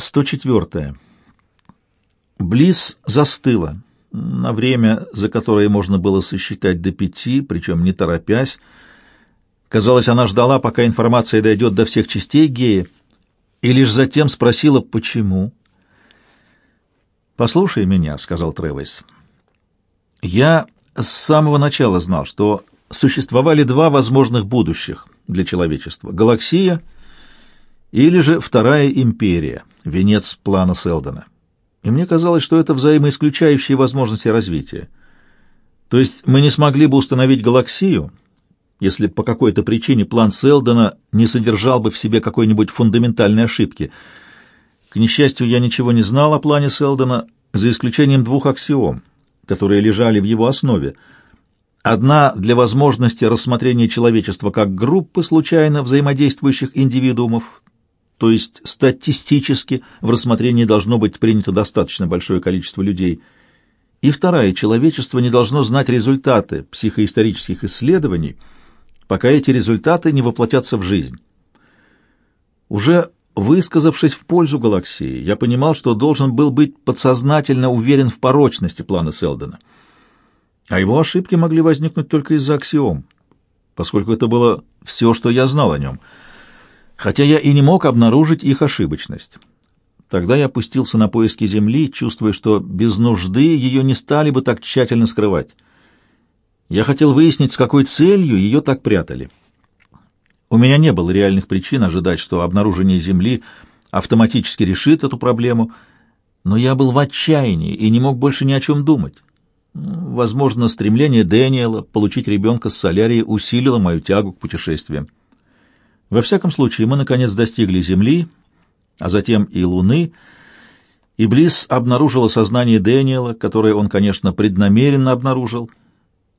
104. Близ застыла. На время, за которое можно было сосчитать до пяти, причем не торопясь. Казалось, она ждала, пока информация дойдет до всех частей гея, и лишь затем спросила, почему. «Послушай меня», — сказал Тревис. «Я с самого начала знал, что существовали два возможных будущих для человечества — галаксия или же Вторая империя, венец плана Селдона. И мне казалось, что это взаимоисключающие возможности развития. То есть мы не смогли бы установить галаксию, если по какой-то причине план Селдона не содержал бы в себе какой-нибудь фундаментальной ошибки. К несчастью, я ничего не знал о плане Селдона, за исключением двух аксиом, которые лежали в его основе. Одна для возможности рассмотрения человечества как группы случайно взаимодействующих индивидуумов, то есть статистически в рассмотрении должно быть принято достаточно большое количество людей. И вторая, человечество не должно знать результаты психоисторических исследований, пока эти результаты не воплотятся в жизнь. Уже высказавшись в пользу галаксии, я понимал, что должен был быть подсознательно уверен в порочности плана Селдона. А его ошибки могли возникнуть только из-за аксиом, поскольку это было все, что я знал о нем — хотя я и не мог обнаружить их ошибочность. Тогда я опустился на поиски земли, чувствуя, что без нужды ее не стали бы так тщательно скрывать. Я хотел выяснить, с какой целью ее так прятали. У меня не было реальных причин ожидать, что обнаружение земли автоматически решит эту проблему, но я был в отчаянии и не мог больше ни о чем думать. Возможно, стремление Дэниела получить ребенка с солярии усилило мою тягу к путешествиям. Во всяком случае, мы наконец достигли Земли, а затем и Луны, и Близ обнаружила сознание Дэниела, которое он, конечно, преднамеренно обнаружил.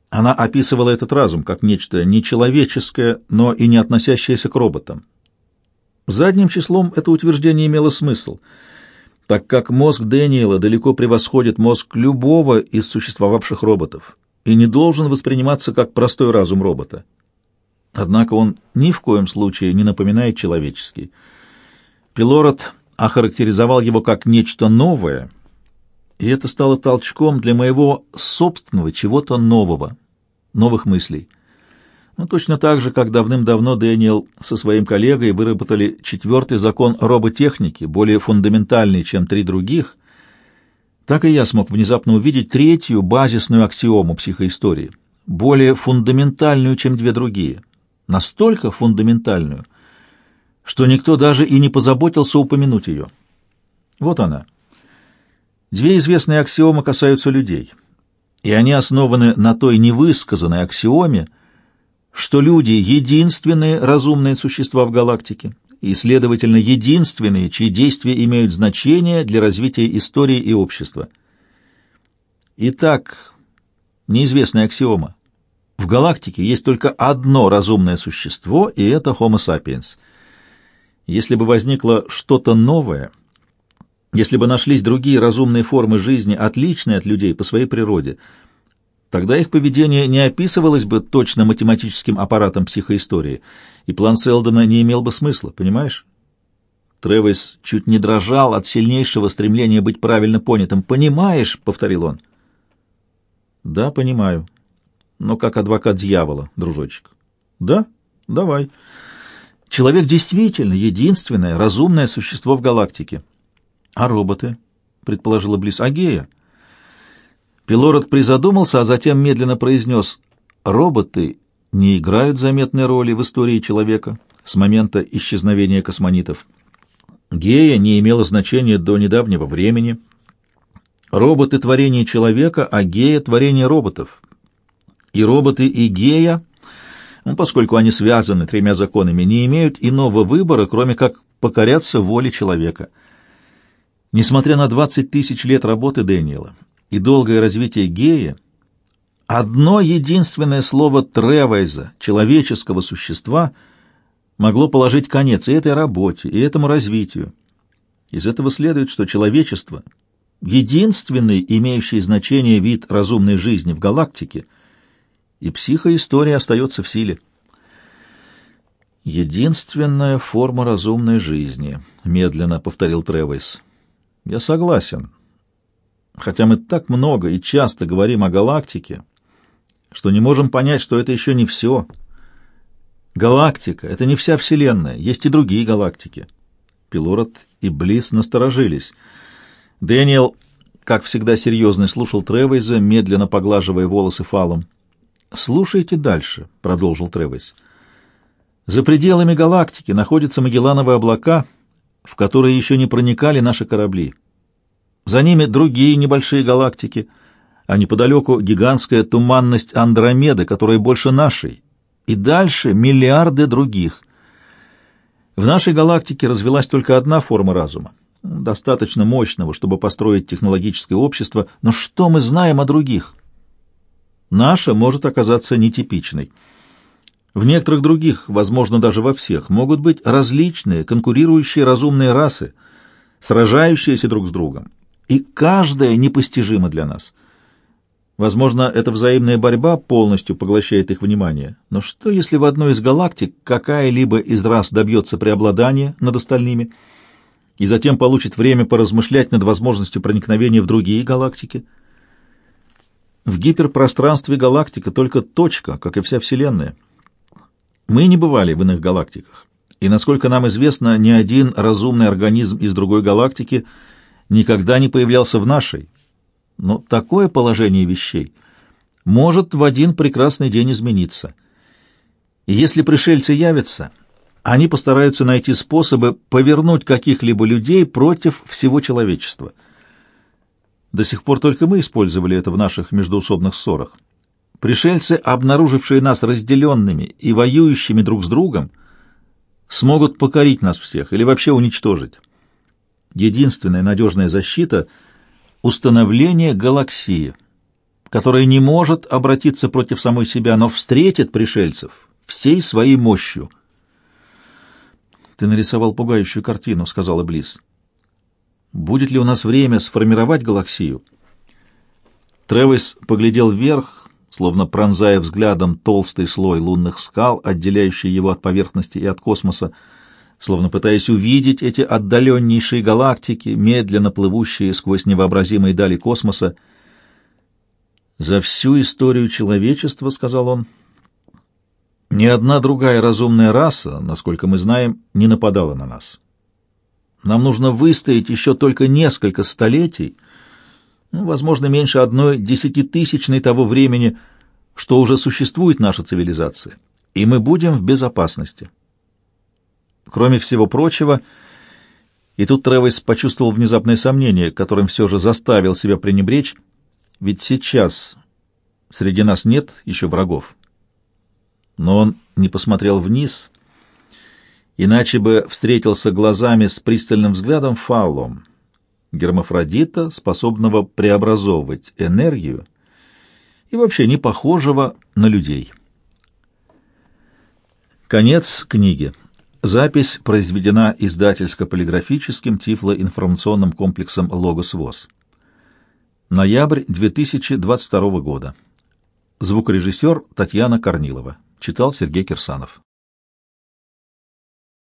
Она описывала этот разум как нечто нечеловеческое, но и не относящееся к роботам. Задним числом это утверждение имело смысл, так как мозг Дэниела далеко превосходит мозг любого из существовавших роботов и не должен восприниматься как простой разум робота. Однако он ни в коем случае не напоминает человеческий. Пилород охарактеризовал его как нечто новое, и это стало толчком для моего собственного чего-то нового, новых мыслей. Ну, точно так же, как давным-давно Дэниел со своим коллегой выработали четвертый закон роботехники, более фундаментальный, чем три других, так и я смог внезапно увидеть третью базисную аксиому психоистории, более фундаментальную, чем две другие — настолько фундаментальную, что никто даже и не позаботился упомянуть ее. Вот она. Две известные аксиомы касаются людей, и они основаны на той невысказанной аксиоме, что люди — единственные разумные существа в галактике, и, следовательно, единственные, чьи действия имеют значение для развития истории и общества. Итак, неизвестная аксиома. В галактике есть только одно разумное существо, и это Homo sapiens. Если бы возникло что-то новое, если бы нашлись другие разумные формы жизни, отличные от людей по своей природе, тогда их поведение не описывалось бы точно математическим аппаратом психоистории, и план Селдона не имел бы смысла, понимаешь? Тревис чуть не дрожал от сильнейшего стремления быть правильно понятым. «Понимаешь?» — повторил он. «Да, понимаю», но как адвокат дьявола, дружочек. Да? Давай. Человек действительно единственное разумное существо в галактике. А роботы? Предположила Близ. Агея. Пилород призадумался, а затем медленно произнес. Роботы не играют заметной роли в истории человека с момента исчезновения космонитов. Гея не имела значения до недавнего времени. Роботы — творение человека, а гея — творение роботов. И роботы, и гея, ну, поскольку они связаны тремя законами, не имеют иного выбора, кроме как покоряться воле человека. Несмотря на 20 тысяч лет работы Дэниела и долгое развитие гея, одно единственное слово Тревайза, человеческого существа, могло положить конец и этой работе, и этому развитию. Из этого следует, что человечество — единственный имеющий значение вид разумной жизни в галактике — и психоистория остается в силе. «Единственная форма разумной жизни», — медленно повторил Тревойс. «Я согласен. Хотя мы так много и часто говорим о галактике, что не можем понять, что это еще не все. Галактика — это не вся Вселенная, есть и другие галактики». Пилород и Близ насторожились. Дэниел, как всегда серьезно, слушал Тревойза, медленно поглаживая волосы фалом. «Слушайте дальше», — продолжил Тревойз. За пределами галактики находятся Магеллановые облака, в которые еще не проникали наши корабли. За ними другие небольшие галактики, а неподалеку гигантская туманность Андромеды, которая больше нашей, и дальше миллиарды других. В нашей галактике развелась только одна форма разума, достаточно мощного, чтобы построить технологическое общество, но что мы знаем о других? Наша может оказаться нетипичной. В некоторых других, возможно, даже во всех, могут быть различные, конкурирующие разумные расы, сражающиеся друг с другом. И каждая непостижима для нас. Возможно, эта взаимная борьба полностью поглощает их внимание. Но что, если в одной из галактик какая-либо из рас добьется преобладания над остальными и затем получит время поразмышлять над возможностью проникновения в другие галактики? В гиперпространстве галактика только точка, как и вся Вселенная — мы не бывали в иных галактиках, и, насколько нам известно, ни один разумный организм из другой галактики никогда не появлялся в нашей. Но такое положение вещей может в один прекрасный день измениться. И если пришельцы явятся, они постараются найти способы повернуть каких-либо людей против всего человечества. До сих пор только мы использовали это в наших междоусобных ссорах. Пришельцы, обнаружившие нас разделенными и воюющими друг с другом, смогут покорить нас всех или вообще уничтожить. Единственная надежная защита — установление галаксии, которая не может обратиться против самой себя, но встретит пришельцев всей своей мощью. «Ты нарисовал пугающую картину», — сказала Близ. «Будет ли у нас время сформировать галаксию?» Тревис поглядел вверх, словно пронзая взглядом толстый слой лунных скал, отделяющий его от поверхности и от космоса, словно пытаясь увидеть эти отдаленнейшие галактики, медленно плывущие сквозь невообразимые дали космоса. «За всю историю человечества, — сказал он, — ни одна другая разумная раса, насколько мы знаем, не нападала на нас. Нам нужно выстоять еще только несколько столетий — ну, возможно, меньше одной десятитысячной того времени, что уже существует наша цивилизация, и мы будем в безопасности. Кроме всего прочего, и тут Тревис почувствовал внезапное сомнение, которым все же заставил себя пренебречь, ведь сейчас среди нас нет еще врагов. Но он не посмотрел вниз, иначе бы встретился глазами с пристальным взглядом Фаллом гермафродита, способного преобразовывать энергию и вообще не похожего на людей. Конец книги. Запись произведена издательско-полиграфическим тифлоинформационным комплексом «Логос ВОЗ». Ноябрь 2022 года. Звукорежиссер Татьяна Корнилова. Читал Сергей Кирсанов.